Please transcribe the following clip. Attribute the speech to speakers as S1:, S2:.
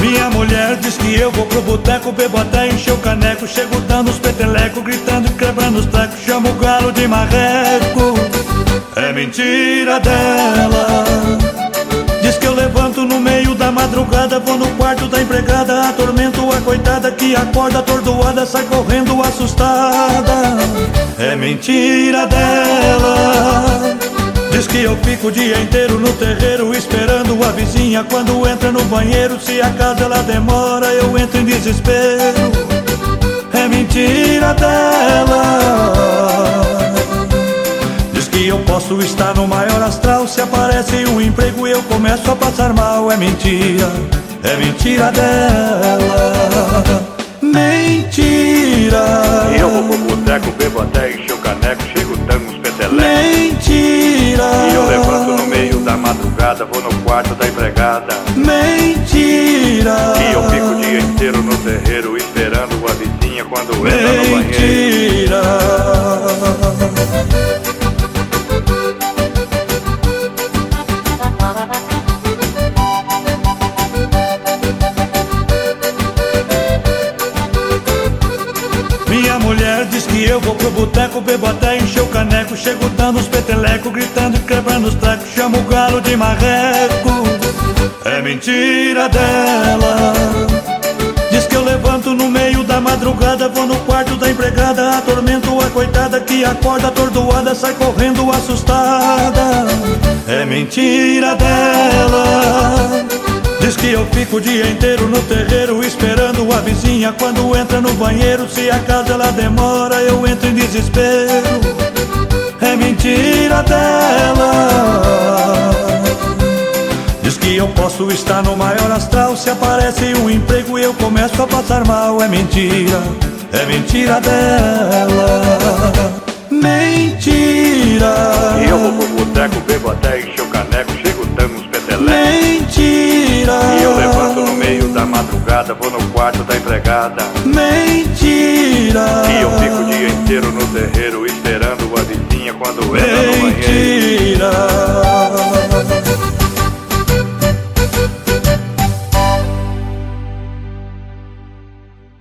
S1: Minha mulher diz que eu vou pro boteco, bebo até encher o caneco. Chego dando os petelecos, gritando e quebrando os trecos. Chamo o galo de marreco. É mentira dela. Diz que eu levanto madrugada, vou no quarto da empregada, atormento a coitada que acorda atordoada, sai correndo assustada. É mentira dela. Diz que eu fico o dia inteiro no terreiro esperando a vizinha quando entra no banheiro. Se a casa ela demora, eu entro em desespero. É mentira dela. Que eu posso estar no maior astral. Se aparece um emprego e eu começo a passar mal. É mentira, é mentira dela. Mentira.
S2: E eu vou pro boteco, bebo até encher o caneco, chego dando uns petelecos.
S1: Mentira.
S2: E eu levanto no meio da madrugada, vou no quarto da empregada.
S1: Mentira.
S2: E eu fico o dia inteiro no terreiro, esperando a vizinha quando entra no banheiro.
S1: Eu vou pro boteco, bebo até encher o caneco. Chego dando os petelecos, gritando e quebrando os trecos. Chamo o galo de marreco. É mentira dela. Diz que eu levanto no meio da madrugada, vou no quarto da empregada, atormento a coitada que acorda atordoada, sai correndo assustada. É mentira dela. Diz que eu fico o dia inteiro no terreiro esperando vizinha quando entra no banheiro. Se a casa ela demora, eu entro em desespero. É mentira dela. Diz que eu posso estar no maior astral. Se aparece um emprego e eu começo a passar mal. É mentira, é mentira dela. Mentira.
S2: Eu vou pro boteco, bebo até encher madrugada, vou no quarto da empregada.
S1: Mentira.
S2: E eu fico o dia inteiro no terreiro, esperando a vizinha quando entra no banheiro.
S1: Mentira.